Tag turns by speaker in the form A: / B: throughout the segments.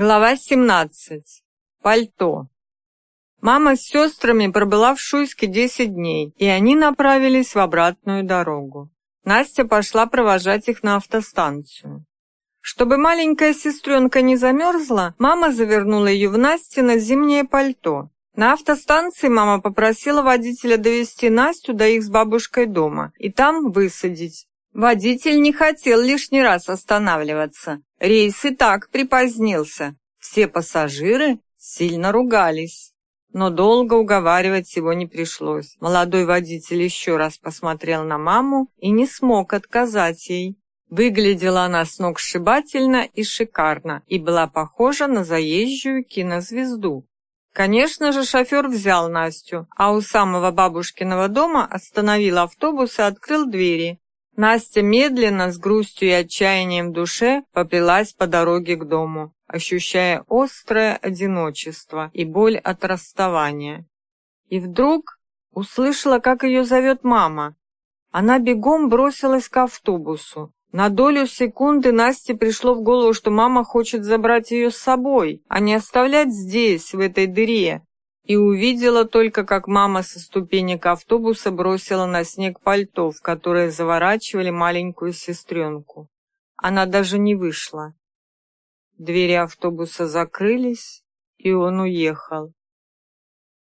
A: Глава 17. Пальто. Мама с сестрами пробыла в Шуйске 10 дней, и они направились в обратную дорогу. Настя пошла провожать их на автостанцию. Чтобы маленькая сестренка не замерзла, мама завернула ее в Насте на зимнее пальто. На автостанции мама попросила водителя довести Настю до их с бабушкой дома и там высадить. Водитель не хотел лишний раз останавливаться. Рейс и так припозднился. Все пассажиры сильно ругались. Но долго уговаривать его не пришлось. Молодой водитель еще раз посмотрел на маму и не смог отказать ей. Выглядела она сногсшибательно и шикарно, и была похожа на заезжую кинозвезду. Конечно же, шофер взял Настю, а у самого бабушкиного дома остановил автобус и открыл двери. Настя медленно, с грустью и отчаянием в душе, поплелась по дороге к дому, ощущая острое одиночество и боль от расставания. И вдруг услышала, как ее зовет мама. Она бегом бросилась к автобусу. На долю секунды Насте пришло в голову, что мама хочет забрать ее с собой, а не оставлять здесь, в этой дыре, и увидела только, как мама со ступенек автобуса бросила на снег пальто, в которое заворачивали маленькую сестренку. Она даже не вышла. Двери автобуса закрылись, и он уехал.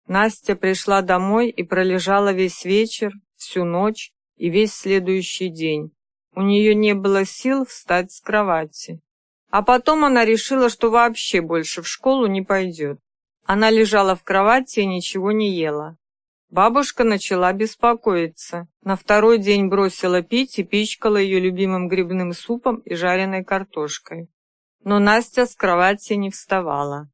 A: Настя пришла домой и пролежала весь вечер, всю ночь и весь следующий день. У нее не было сил встать с кровати. А потом она решила, что вообще больше в школу не пойдет. Она лежала в кровати и ничего не ела. Бабушка начала беспокоиться. На второй день бросила пить и пичкала ее любимым грибным супом и жареной картошкой. Но Настя с кровати не вставала.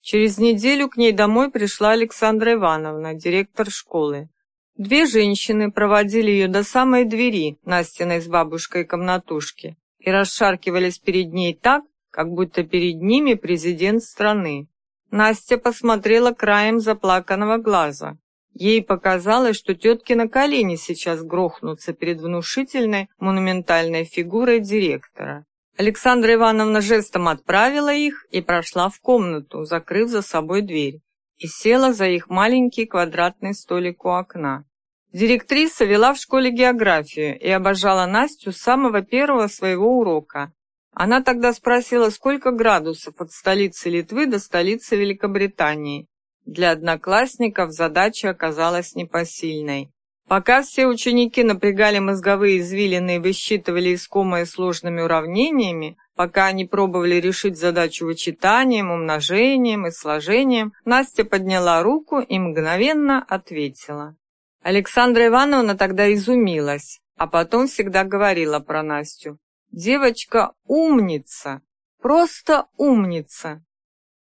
A: Через неделю к ней домой пришла Александра Ивановна, директор школы. Две женщины проводили ее до самой двери Настиной с бабушкой комнатушки и расшаркивались перед ней так, как будто перед ними президент страны. Настя посмотрела краем заплаканного глаза. Ей показалось, что тетки на колени сейчас грохнутся перед внушительной монументальной фигурой директора. Александра Ивановна жестом отправила их и прошла в комнату, закрыв за собой дверь, и села за их маленький квадратный столик у окна. Директриса вела в школе географию и обожала Настю с самого первого своего урока. Она тогда спросила, сколько градусов от столицы Литвы до столицы Великобритании. Для одноклассников задача оказалась непосильной. Пока все ученики напрягали мозговые извилины и высчитывали искомые сложными уравнениями, пока они пробовали решить задачу вычитанием, умножением и сложением, Настя подняла руку и мгновенно ответила. Александра Ивановна тогда изумилась, а потом всегда говорила про Настю. Девочка умница, просто умница.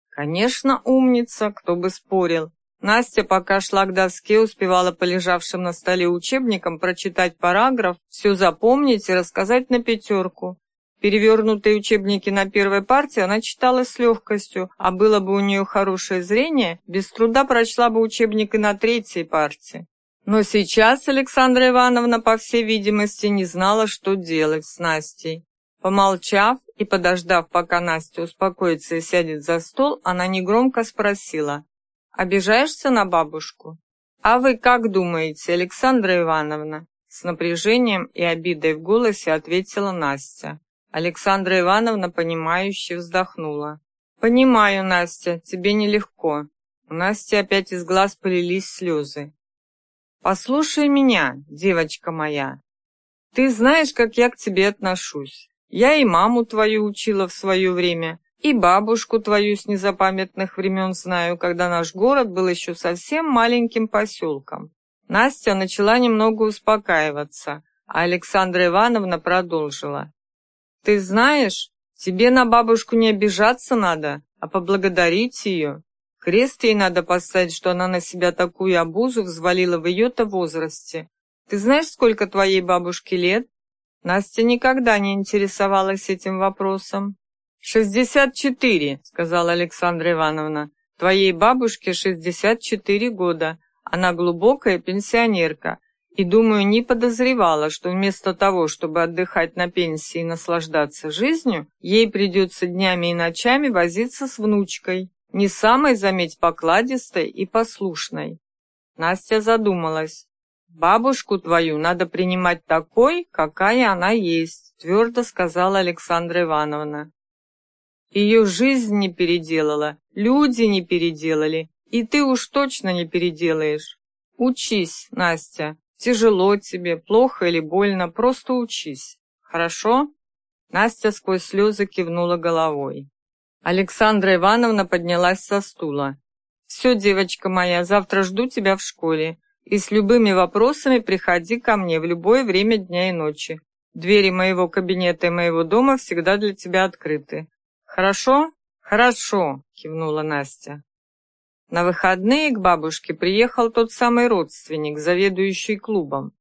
A: Конечно, умница, кто бы спорил. Настя, пока шла к доске, успевала полежавшим на столе учебником прочитать параграф, все запомнить и рассказать на пятерку. Перевернутые учебники на первой партии она читала с легкостью, а было бы у нее хорошее зрение, без труда прочла бы учебник и на третьей партии. Но сейчас Александра Ивановна, по всей видимости, не знала, что делать с Настей. Помолчав и подождав, пока Настя успокоится и сядет за стол, она негромко спросила, «Обижаешься на бабушку?» «А вы как думаете, Александра Ивановна?» С напряжением и обидой в голосе ответила Настя. Александра Ивановна, понимающе вздохнула. «Понимаю, Настя, тебе нелегко». У Насти опять из глаз полились слезы. Послушай меня, девочка моя. Ты знаешь, как я к тебе отношусь. Я и маму твою учила в свое время, и бабушку твою с незапамятных времен знаю, когда наш город был еще совсем маленьким поселком. Настя начала немного успокаиваться, а Александра Ивановна продолжила. Ты знаешь, тебе на бабушку не обижаться надо, а поблагодарить ее. Крест ей надо поставить, что она на себя такую обузу взвалила в ее-то возрасте. Ты знаешь, сколько твоей бабушке лет? Настя никогда не интересовалась этим вопросом. «Шестьдесят четыре», — сказала Александра Ивановна. «Твоей бабушке шестьдесят четыре года. Она глубокая пенсионерка. И, думаю, не подозревала, что вместо того, чтобы отдыхать на пенсии и наслаждаться жизнью, ей придется днями и ночами возиться с внучкой, не самой, заметь, покладистой и послушной. Настя задумалась. «Бабушку твою надо принимать такой, какая она есть», твердо сказала Александра Ивановна. Ее жизнь не переделала, люди не переделали, и ты уж точно не переделаешь. Учись, Настя, Тяжело тебе, плохо или больно, просто учись. Хорошо?» Настя сквозь слезы кивнула головой. Александра Ивановна поднялась со стула. «Все, девочка моя, завтра жду тебя в школе. И с любыми вопросами приходи ко мне в любое время дня и ночи. Двери моего кабинета и моего дома всегда для тебя открыты. Хорошо? Хорошо, кивнула Настя. На выходные к бабушке приехал тот самый родственник, заведующий клубом.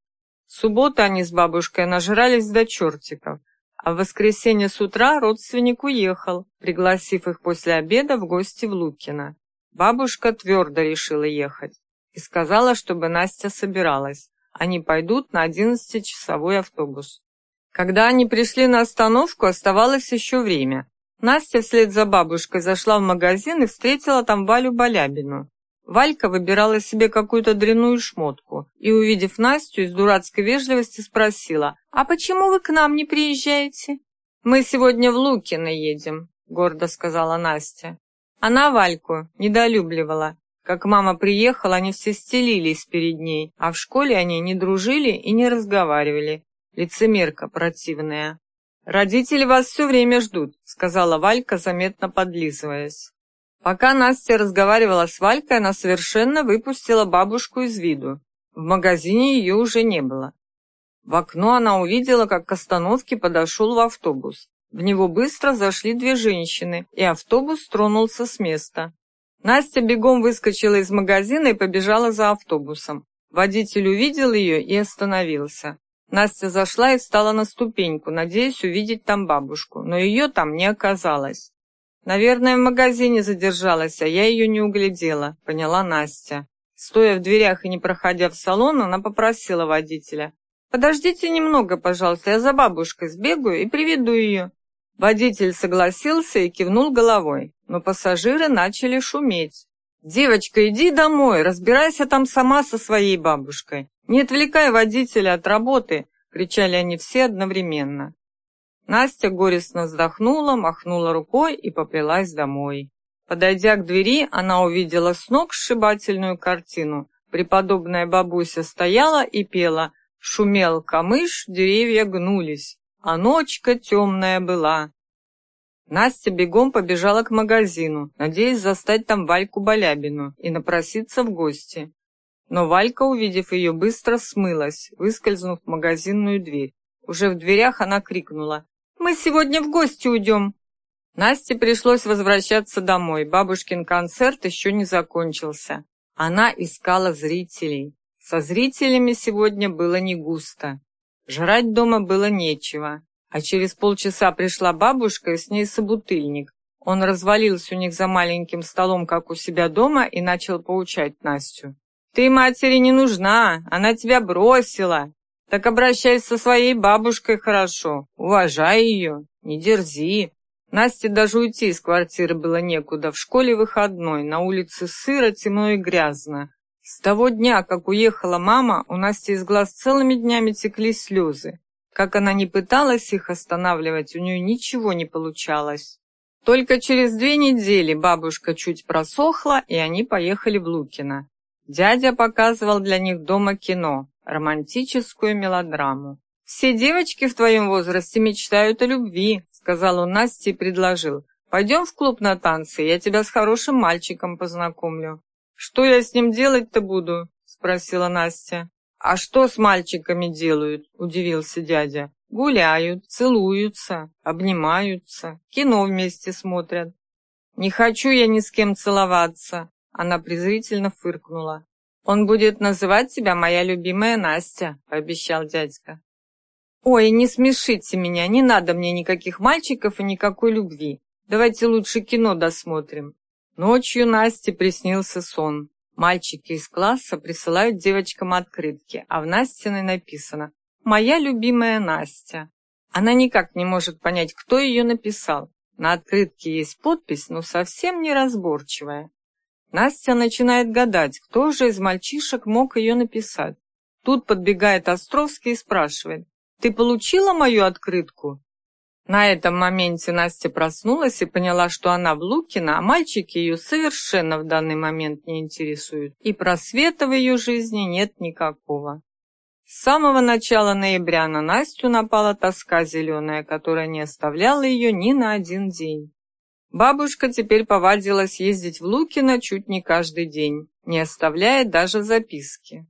A: В субботу они с бабушкой нажрались до чертиков, а в воскресенье с утра родственник уехал, пригласив их после обеда в гости в Лукино. Бабушка твердо решила ехать и сказала, чтобы Настя собиралась. Они пойдут на одиннадцатичасовой автобус. Когда они пришли на остановку, оставалось еще время. Настя вслед за бабушкой зашла в магазин и встретила там Валю Балябину. Валька выбирала себе какую-то дрянную шмотку и, увидев Настю, из дурацкой вежливости спросила, «А почему вы к нам не приезжаете?» «Мы сегодня в Лукино едем», — гордо сказала Настя. Она Вальку недолюбливала. Как мама приехала, они все стелились перед ней, а в школе они не дружили и не разговаривали. Лицемерка противная. «Родители вас все время ждут», — сказала Валька, заметно подлизываясь. Пока Настя разговаривала с Валькой, она совершенно выпустила бабушку из виду. В магазине ее уже не было. В окно она увидела, как к остановке подошел в автобус. В него быстро зашли две женщины, и автобус тронулся с места. Настя бегом выскочила из магазина и побежала за автобусом. Водитель увидел ее и остановился. Настя зашла и встала на ступеньку, надеясь увидеть там бабушку, но ее там не оказалось. «Наверное, в магазине задержалась, а я ее не углядела», — поняла Настя. Стоя в дверях и не проходя в салон, она попросила водителя. «Подождите немного, пожалуйста, я за бабушкой сбегаю и приведу ее». Водитель согласился и кивнул головой, но пассажиры начали шуметь. «Девочка, иди домой, разбирайся там сама со своей бабушкой. «Не отвлекай водителя от работы!» — кричали они все одновременно. Настя горестно вздохнула, махнула рукой и поплелась домой. Подойдя к двери, она увидела с ног сшибательную картину. Преподобная бабуся стояла и пела. Шумел камыш, деревья гнулись, а ночка темная была. Настя бегом побежала к магазину, надеясь застать там Вальку Балябину и напроситься в гости. Но Валька, увидев ее, быстро смылась, выскользнув в магазинную дверь. Уже в дверях она крикнула «Мы сегодня в гости уйдем!» Насте пришлось возвращаться домой. Бабушкин концерт еще не закончился. Она искала зрителей. Со зрителями сегодня было не густо. Жрать дома было нечего. А через полчаса пришла бабушка и с ней собутыльник. Он развалился у них за маленьким столом, как у себя дома, и начал поучать Настю. Ты матери не нужна, она тебя бросила. Так обращайся со своей бабушкой хорошо, уважай ее, не дерзи. Насте даже уйти из квартиры было некуда. В школе выходной, на улице сыро, темно и грязно. С того дня, как уехала мама, у Насти из глаз целыми днями текли слезы. Как она не пыталась их останавливать, у нее ничего не получалось. Только через две недели бабушка чуть просохла, и они поехали в Лукино. Дядя показывал для них дома кино, романтическую мелодраму. «Все девочки в твоем возрасте мечтают о любви», сказал он Насте и предложил. «Пойдем в клуб на танцы, я тебя с хорошим мальчиком познакомлю». «Что я с ним делать-то буду?» спросила Настя. «А что с мальчиками делают?» – удивился дядя. «Гуляют, целуются, обнимаются, кино вместе смотрят». «Не хочу я ни с кем целоваться», она презрительно фыркнула. «Он будет называть тебя моя любимая Настя», — пообещал дядька. «Ой, не смешите меня, не надо мне никаких мальчиков и никакой любви. Давайте лучше кино досмотрим». Ночью Насте приснился сон. Мальчики из класса присылают девочкам открытки, а в Настиной написано «Моя любимая Настя». Она никак не может понять, кто ее написал. На открытке есть подпись, но совсем неразборчивая. Настя начинает гадать, кто же из мальчишек мог ее написать. Тут подбегает Островский и спрашивает, «Ты получила мою открытку?» На этом моменте Настя проснулась и поняла, что она в Лукина, а мальчики ее совершенно в данный момент не интересуют, и просвета в ее жизни нет никакого. С самого начала ноября на Настю напала тоска зеленая, которая не оставляла ее ни на один день. Бабушка теперь повадилась ездить в Лукино чуть не каждый день, не оставляя даже записки.